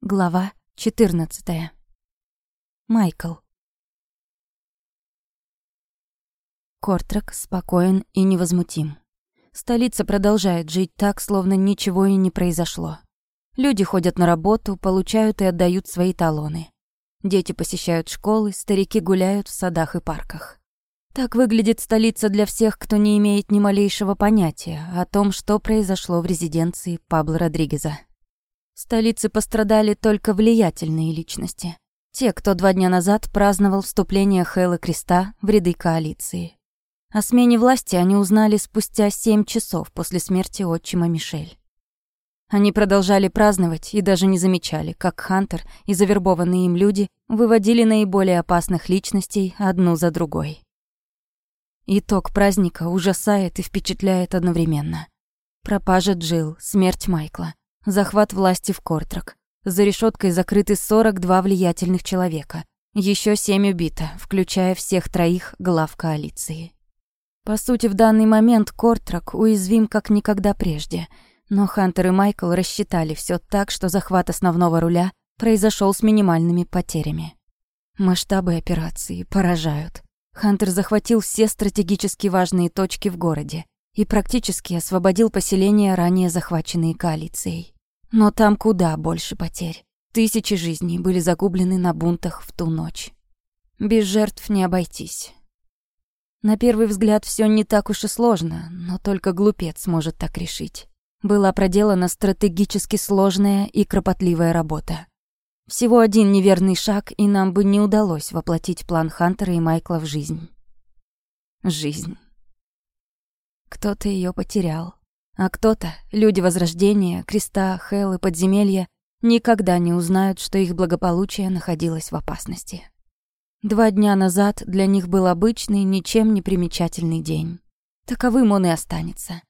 Глава 14. Майкл. Кортрак спокоен и невозмутим. Столица продолжает жить так, словно ничего и не произошло. Люди ходят на работу, получают и отдают свои талоны. Дети посещают школы, старики гуляют в садах и парках. Так выглядит столица для всех, кто не имеет ни малейшего понятия о том, что произошло в резиденции Пабло Родригеза столице пострадали только влиятельные личности. Те, кто два дня назад праздновал вступление Хэлла Креста в ряды коалиции. О смене власти они узнали спустя семь часов после смерти отчима Мишель. Они продолжали праздновать и даже не замечали, как Хантер и завербованные им люди выводили наиболее опасных личностей одну за другой. Итог праздника ужасает и впечатляет одновременно. Пропажа Джилл, смерть Майкла, захват власти в Кортрак. За решеткой закрыты 42 влиятельных человека. Еще семь убито, включая всех троих глав коалиции. По сути, в данный момент Кортрак уязвим как никогда прежде, но Хантер и Майкл рассчитали все так, что захват основного руля произошел с минимальными потерями. Масштабы операции поражают. Хантер захватил все стратегически важные точки в городе и практически освободил поселения, ранее захваченные коалицией. Но там куда больше потерь. Тысячи жизней были загублены на бунтах в ту ночь. Без жертв не обойтись. На первый взгляд все не так уж и сложно, но только глупец может так решить. Была проделана стратегически сложная и кропотливая работа. Всего один неверный шаг, и нам бы не удалось воплотить план Хантера и Майкла в жизнь. Жизнь. Кто-то ее потерял. А кто-то, люди Возрождения, Креста, Хелл Подземелья, никогда не узнают, что их благополучие находилось в опасности. Два дня назад для них был обычный, ничем не примечательный день. Таковым он и останется.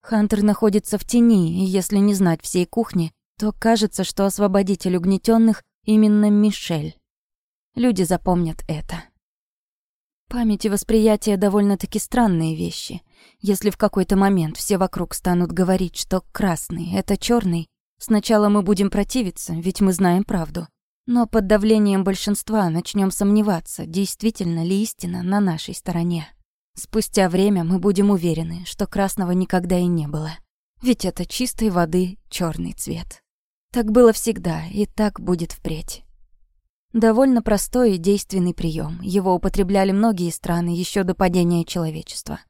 Хантер находится в тени, и если не знать всей кухни, то кажется, что освободитель угнетенных именно Мишель. Люди запомнят это. Память и восприятие довольно-таки странные вещи. Если в какой-то момент все вокруг станут говорить, что красный — это черный, сначала мы будем противиться, ведь мы знаем правду. Но под давлением большинства начнем сомневаться, действительно ли истина на нашей стороне. Спустя время мы будем уверены, что красного никогда и не было. Ведь это чистой воды черный цвет. Так было всегда, и так будет впредь. Довольно простой и действенный прием. Его употребляли многие страны еще до падения человечества.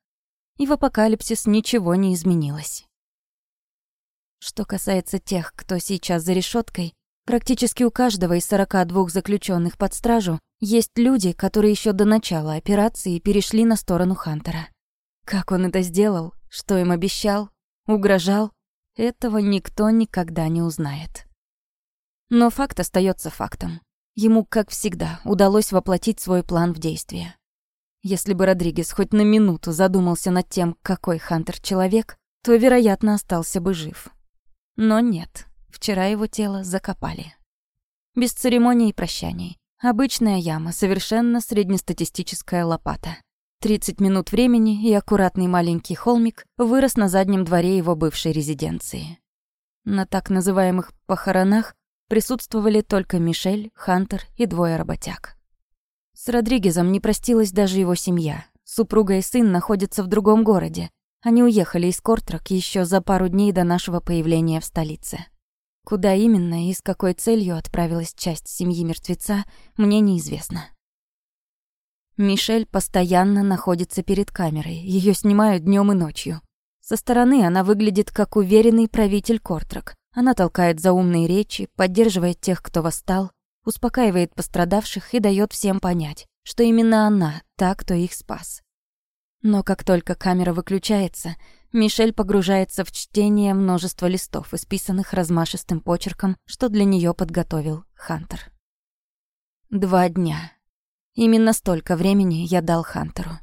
И в апокалипсис ничего не изменилось. Что касается тех, кто сейчас за решеткой, практически у каждого из 42 заключенных под стражу есть люди, которые еще до начала операции перешли на сторону Хантера. Как он это сделал, что им обещал, угрожал, этого никто никогда не узнает. Но факт остается фактом. Ему, как всегда, удалось воплотить свой план в действие. Если бы Родригес хоть на минуту задумался над тем, какой Хантер человек, то, вероятно, остался бы жив. Но нет, вчера его тело закопали. Без церемоний и прощаний. Обычная яма, совершенно среднестатистическая лопата. 30 минут времени, и аккуратный маленький холмик вырос на заднем дворе его бывшей резиденции. На так называемых «похоронах» Присутствовали только Мишель, Хантер и двое работяг. С Родригезом не простилась даже его семья. Супруга и сын находятся в другом городе. Они уехали из Кортрак еще за пару дней до нашего появления в столице. Куда именно и с какой целью отправилась часть семьи мертвеца, мне неизвестно. Мишель постоянно находится перед камерой, ее снимают днем и ночью. Со стороны она выглядит как уверенный правитель Кортрак, она толкает заумные речи, поддерживает тех, кто восстал, успокаивает пострадавших и дает всем понять, что именно она та, кто их спас. Но как только камера выключается, Мишель погружается в чтение множества листов, исписанных размашистым почерком, что для нее подготовил Хантер. Два дня. Именно столько времени я дал Хантеру.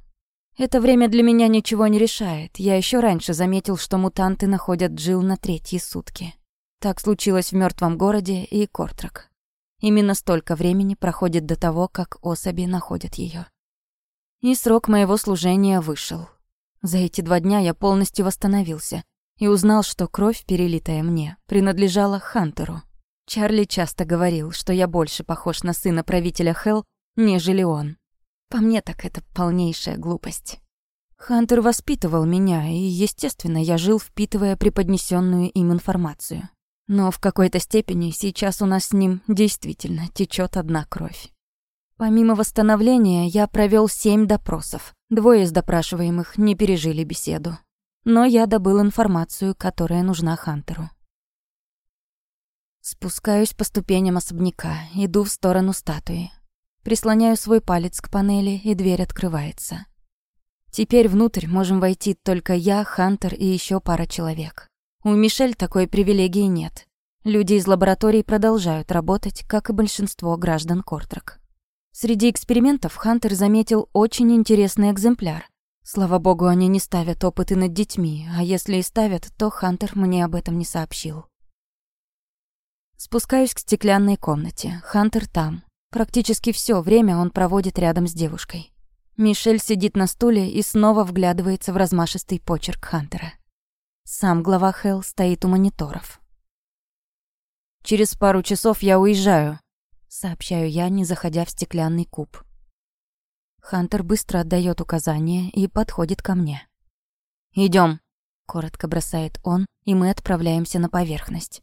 Это время для меня ничего не решает. Я еще раньше заметил, что мутанты находят Джил на третьи сутки. Так случилось в мертвом городе и Кортрак. Именно столько времени проходит до того, как особи находят ее. И срок моего служения вышел. За эти два дня я полностью восстановился и узнал, что кровь, перелитая мне, принадлежала Хантеру. Чарли часто говорил, что я больше похож на сына правителя Хелл, нежели он. По мне так это полнейшая глупость. Хантер воспитывал меня, и, естественно, я жил, впитывая преподнесенную им информацию. Но в какой-то степени сейчас у нас с ним действительно течет одна кровь. Помимо восстановления, я провел семь допросов. Двое из допрашиваемых не пережили беседу. Но я добыл информацию, которая нужна Хантеру. Спускаюсь по ступеням особняка, иду в сторону статуи. Прислоняю свой палец к панели, и дверь открывается. Теперь внутрь можем войти только я, Хантер и еще пара человек. У Мишель такой привилегии нет. Люди из лабораторий продолжают работать, как и большинство граждан Кортрак. Среди экспериментов Хантер заметил очень интересный экземпляр. Слава богу, они не ставят опыты над детьми, а если и ставят, то Хантер мне об этом не сообщил. Спускаюсь к стеклянной комнате. Хантер там. Практически все время он проводит рядом с девушкой. Мишель сидит на стуле и снова вглядывается в размашистый почерк Хантера. Сам глава Хелл стоит у мониторов. «Через пару часов я уезжаю», — сообщаю я, не заходя в стеклянный куб. Хантер быстро отдает указания и подходит ко мне. Идем, коротко бросает он, и мы отправляемся на поверхность.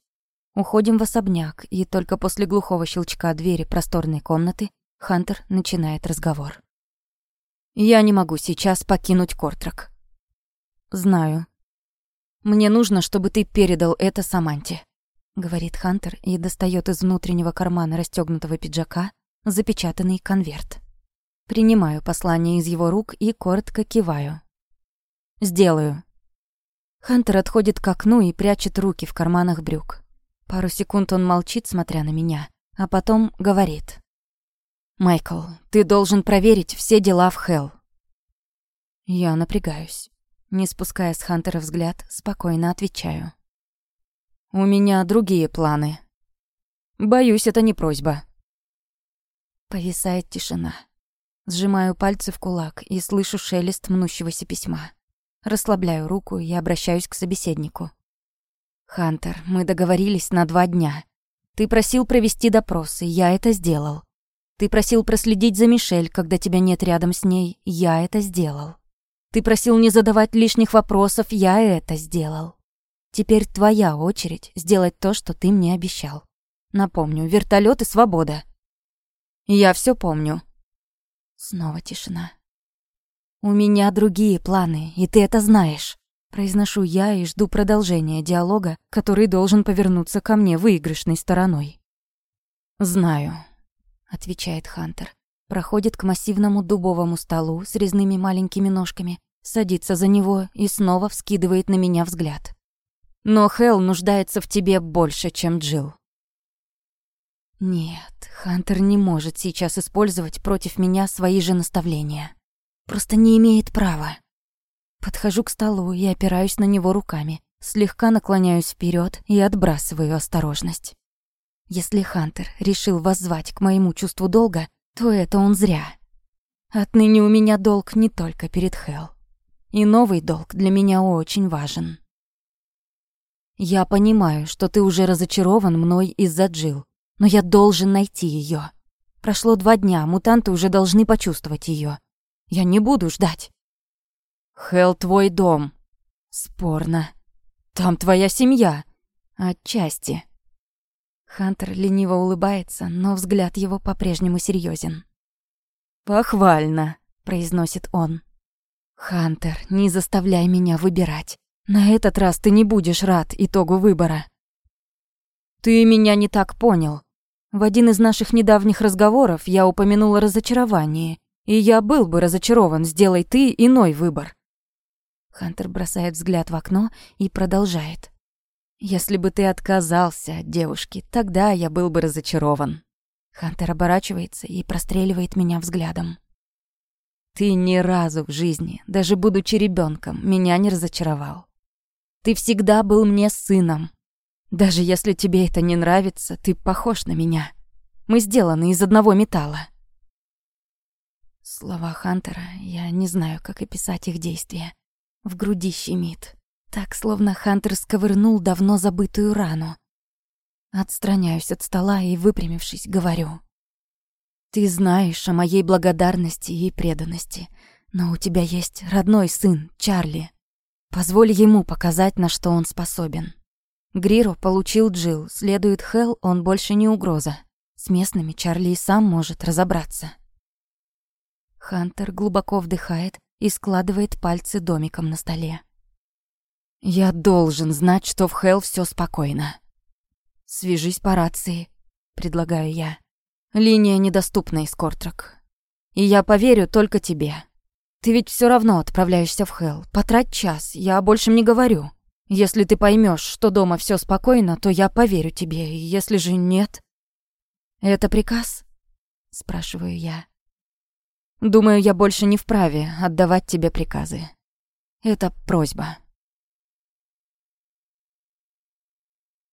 Уходим в особняк, и только после глухого щелчка двери просторной комнаты Хантер начинает разговор. «Я не могу сейчас покинуть Кортрак». «Знаю. Мне нужно, чтобы ты передал это Саманте», — говорит Хантер и достает из внутреннего кармана расстёгнутого пиджака запечатанный конверт. Принимаю послание из его рук и коротко киваю. «Сделаю». Хантер отходит к окну и прячет руки в карманах брюк. Пару секунд он молчит, смотря на меня, а потом говорит. «Майкл, ты должен проверить все дела в Хелл». Я напрягаюсь. Не спуская с Хантера взгляд, спокойно отвечаю. «У меня другие планы. Боюсь, это не просьба». Повисает тишина. Сжимаю пальцы в кулак и слышу шелест мнущегося письма. Расслабляю руку и обращаюсь к собеседнику. «Хантер, мы договорились на два дня. Ты просил провести допросы, я это сделал. Ты просил проследить за Мишель, когда тебя нет рядом с ней, я это сделал. Ты просил не задавать лишних вопросов, я это сделал. Теперь твоя очередь сделать то, что ты мне обещал. Напомню, вертолет и свобода. Я все помню. Снова тишина. У меня другие планы, и ты это знаешь. Произношу я и жду продолжения диалога, который должен повернуться ко мне выигрышной стороной. «Знаю», — отвечает Хантер. Проходит к массивному дубовому столу с резными маленькими ножками, садится за него и снова вскидывает на меня взгляд. «Но Хелл нуждается в тебе больше, чем Джилл». Нет, Хантер не может сейчас использовать против меня свои же наставления. Просто не имеет права. Подхожу к столу и опираюсь на него руками, слегка наклоняюсь вперед и отбрасываю осторожность. Если Хантер решил воззвать к моему чувству долга, то это он зря. Отныне у меня долг не только перед Хел. И новый долг для меня очень важен. Я понимаю, что ты уже разочарован мной из-за Джил, но я должен найти ее. Прошло два дня, мутанты уже должны почувствовать ее. Я не буду ждать. Хел твой дом. Спорно. Там твоя семья. Отчасти. Хантер лениво улыбается, но взгляд его по-прежнему серьезен. «Похвально», — произносит он. «Хантер, не заставляй меня выбирать. На этот раз ты не будешь рад итогу выбора». «Ты меня не так понял. В один из наших недавних разговоров я упомянула разочарование, и я был бы разочарован, сделай ты иной выбор. Хантер бросает взгляд в окно и продолжает. «Если бы ты отказался от девушки, тогда я был бы разочарован». Хантер оборачивается и простреливает меня взглядом. «Ты ни разу в жизни, даже будучи ребенком, меня не разочаровал. Ты всегда был мне сыном. Даже если тебе это не нравится, ты похож на меня. Мы сделаны из одного металла». Слова Хантера, я не знаю, как описать их действия. В груди щемит. Так, словно Хантер сковырнул давно забытую рану. Отстраняюсь от стола и, выпрямившись, говорю. «Ты знаешь о моей благодарности и преданности, но у тебя есть родной сын, Чарли. Позволь ему показать, на что он способен. Гриро получил Джил, следует Хелл, он больше не угроза. С местными Чарли и сам может разобраться». Хантер глубоко вдыхает и складывает пальцы домиком на столе. «Я должен знать, что в Хелл все спокойно. Свяжись по рации», — предлагаю я. «Линия недоступна из Кортрак. И я поверю только тебе. Ты ведь все равно отправляешься в Хелл. Потрать час, я больше не говорю. Если ты поймешь, что дома все спокойно, то я поверю тебе, если же нет...» «Это приказ?» — спрашиваю я. «Думаю, я больше не вправе отдавать тебе приказы. Это просьба».